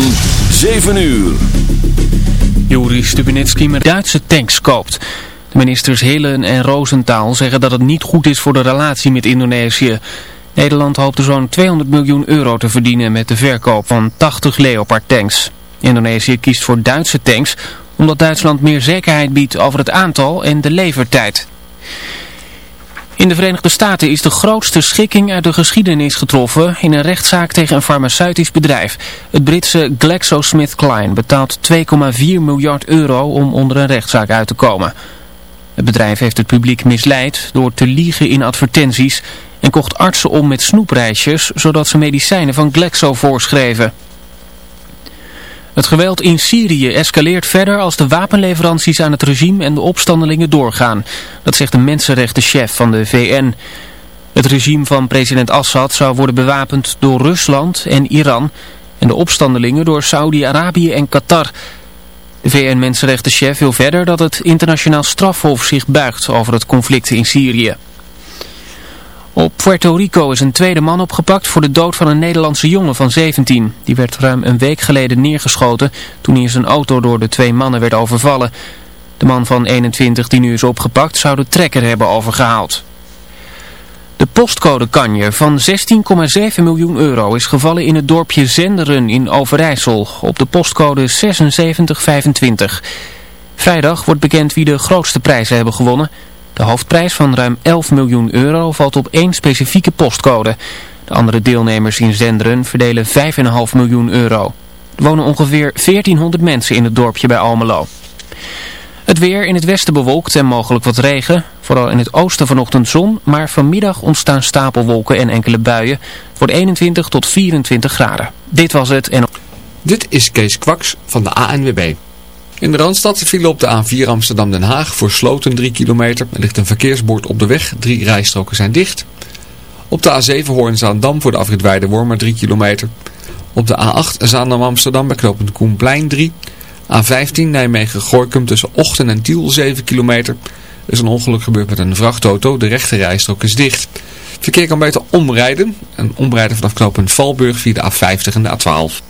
van 7 uur. Juri Stubinitski met Duitse tanks koopt. De ministers Hillen en Roosentaal zeggen dat het niet goed is voor de relatie met Indonesië. Nederland hoopt er zo'n 200 miljoen euro te verdienen met de verkoop van 80 Leopard tanks. Indonesië kiest voor Duitse tanks omdat Duitsland meer zekerheid biedt over het aantal en de levertijd. In de Verenigde Staten is de grootste schikking uit de geschiedenis getroffen in een rechtszaak tegen een farmaceutisch bedrijf. Het Britse GlaxoSmithKline betaalt 2,4 miljard euro om onder een rechtszaak uit te komen. Het bedrijf heeft het publiek misleid door te liegen in advertenties en kocht artsen om met snoepreisjes zodat ze medicijnen van Glaxo voorschreven. Het geweld in Syrië escaleert verder als de wapenleveranties aan het regime en de opstandelingen doorgaan. Dat zegt de mensenrechtenchef van de VN. Het regime van president Assad zou worden bewapend door Rusland en Iran en de opstandelingen door Saudi-Arabië en Qatar. De VN-mensenrechtenchef wil verder dat het internationaal strafhof zich buigt over het conflict in Syrië. Op Puerto Rico is een tweede man opgepakt voor de dood van een Nederlandse jongen van 17. Die werd ruim een week geleden neergeschoten toen hij in zijn auto door de twee mannen werd overvallen. De man van 21 die nu is opgepakt zou de trekker hebben overgehaald. De postcode kanje van 16,7 miljoen euro is gevallen in het dorpje Zenderen in Overijssel op de postcode 7625. Vrijdag wordt bekend wie de grootste prijzen hebben gewonnen... De hoofdprijs van ruim 11 miljoen euro valt op één specifieke postcode. De andere deelnemers in Zenderen verdelen 5,5 miljoen euro. Er wonen ongeveer 1400 mensen in het dorpje bij Almelo. Het weer in het westen bewolkt en mogelijk wat regen. Vooral in het oosten vanochtend zon, maar vanmiddag ontstaan stapelwolken en enkele buien. Voor 21 tot 24 graden. Dit was het en... Dit is Kees Kwaks van de ANWB. In de Randstad vielen op de A4 Amsterdam-Den Haag voor Sloten 3 kilometer. Er ligt een verkeersbord op de weg. Drie rijstroken zijn dicht. Op de A7 Hoorn-Zaandam voor de afrit Weidewormer 3 kilometer. Op de A8 Zaandam-Amsterdam bij knooppunt Koenplein 3. A15 Nijmegen-Gorkum tussen Ochten en Tiel 7 kilometer. Er is een ongeluk gebeurd met een vrachtauto. De rechte rijstrook is dicht. Verkeer kan beter omrijden. En omrijden vanaf knooppunt Valburg via de A50 en de A12.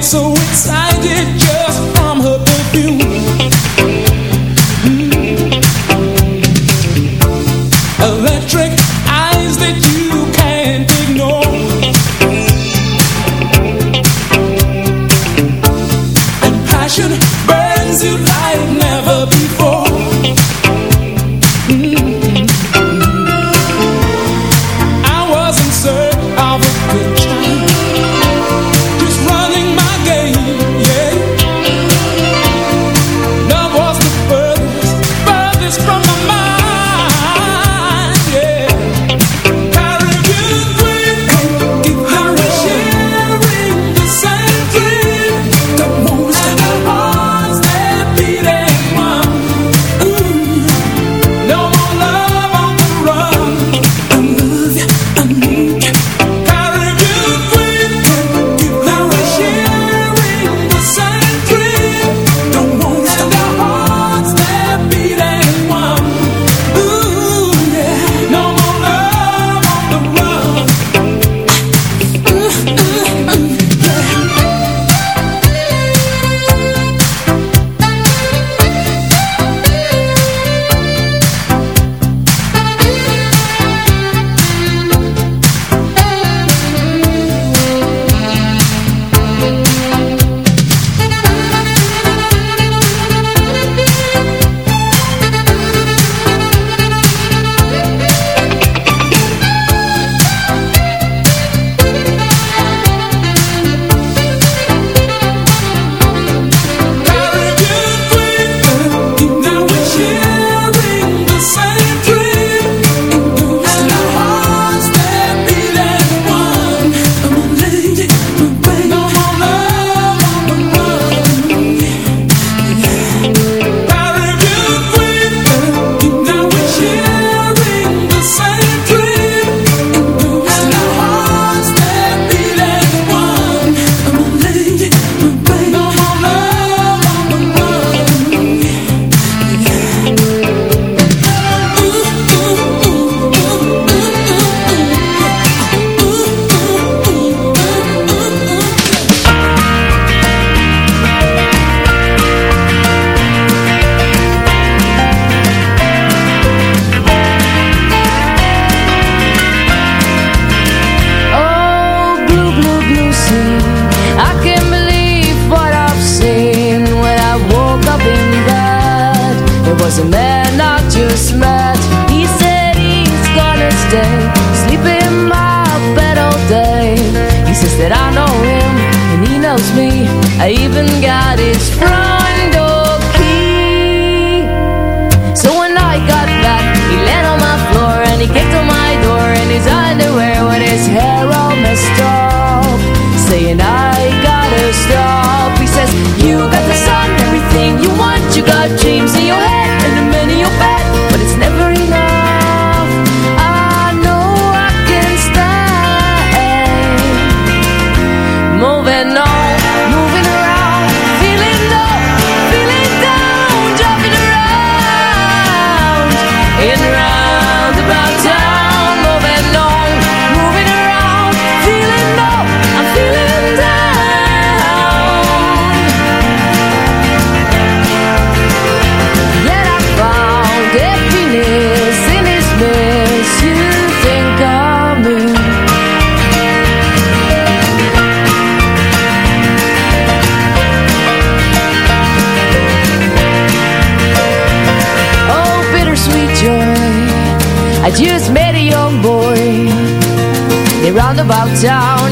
get so excited.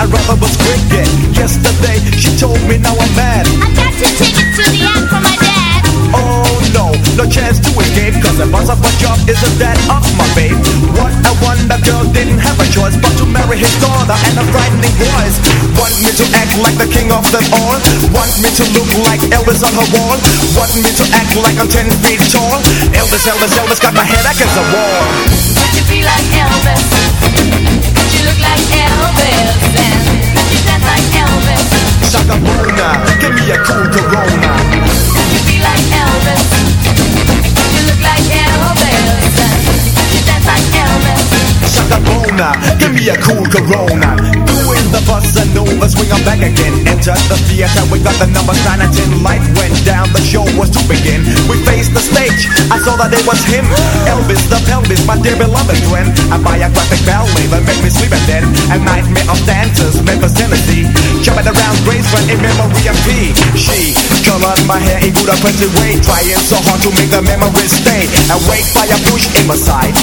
I'd rather was cricket. Yesterday she told me now I'm mad. I got two tickets to the act from my dad. Oh no, no chance to escape. Cause the boss of my job isn't that of my babe. What a wonder girl didn't have a choice but to marry his daughter and a frightening voice. Want me to act like the king of them all? Want me to look like Elvis on her wall? Want me to act like I'm 10 feet tall? Elvis, Elvis, Elvis got my head against the wall. Could you be like Elvis? Give me a cool Corona. the bus and Nova swing on back again. Enter the theater, we got the number sign and tin Life went down, the show was to begin. We faced the stage, I saw that it was him. Elvis the pelvis, my dear beloved friend. A biographic ballet that made me sleep at then A nightmare of dancers, Memphis, Tennessee. Jumping around Graceland in memory of P. She colored my hair in good offensive way Trying so hard to make the memories stay. Awake by a push in my side.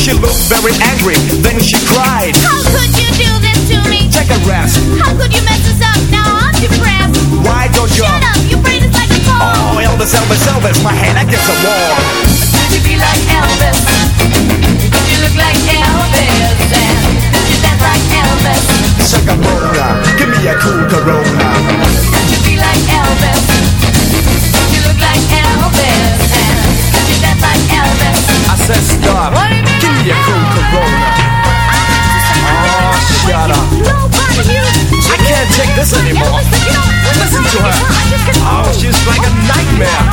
She looked very angry, then she cried. How could you do this? to me. Take a rest. How could you mess us up? Now I'm depressed. Why don't you? Shut up, your brain is like a phone. Oh, Elvis, Elvis, Elvis, my head against the wall. Could you be like Elvis? Could you look like Elvis? And could you dance like Elvis? Shaka Mona, give me a cool Corona. Could you be like Elvis? Could you look like Elvis? And could you dance like Elvis? I said stop. Give me a cool Corona gotta. I can't take this anymore. Listen to her. Oh, she's like a nightmare.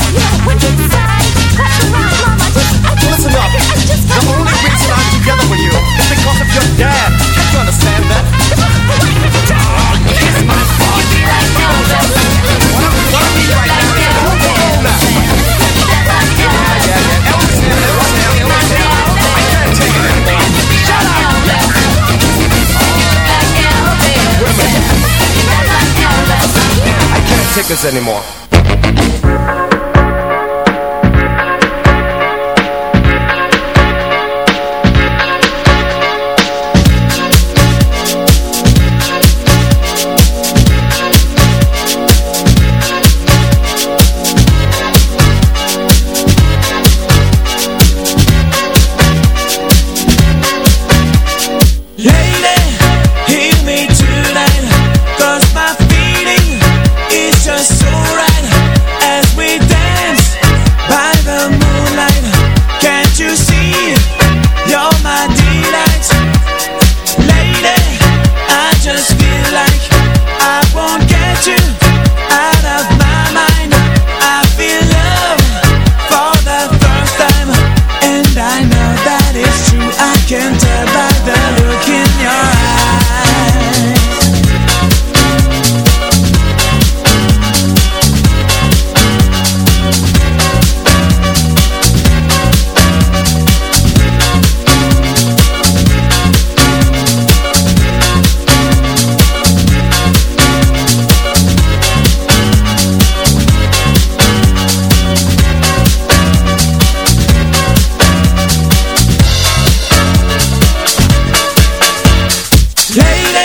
records anymore. Hey.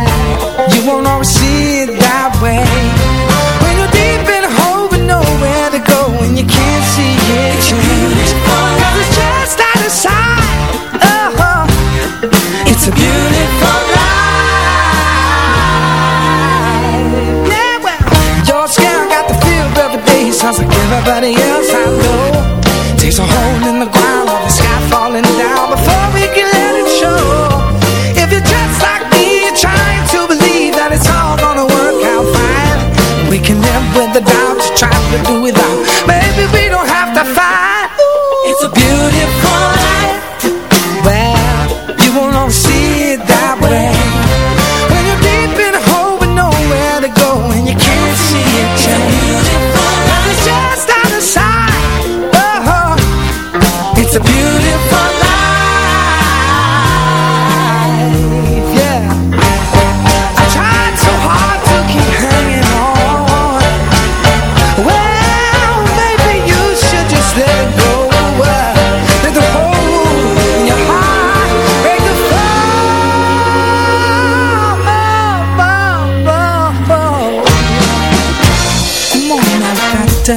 you won't always see it that way. When you're deep in a hole with nowhere to go And you can't see it Cause it's just out of sight it's a beautiful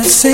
just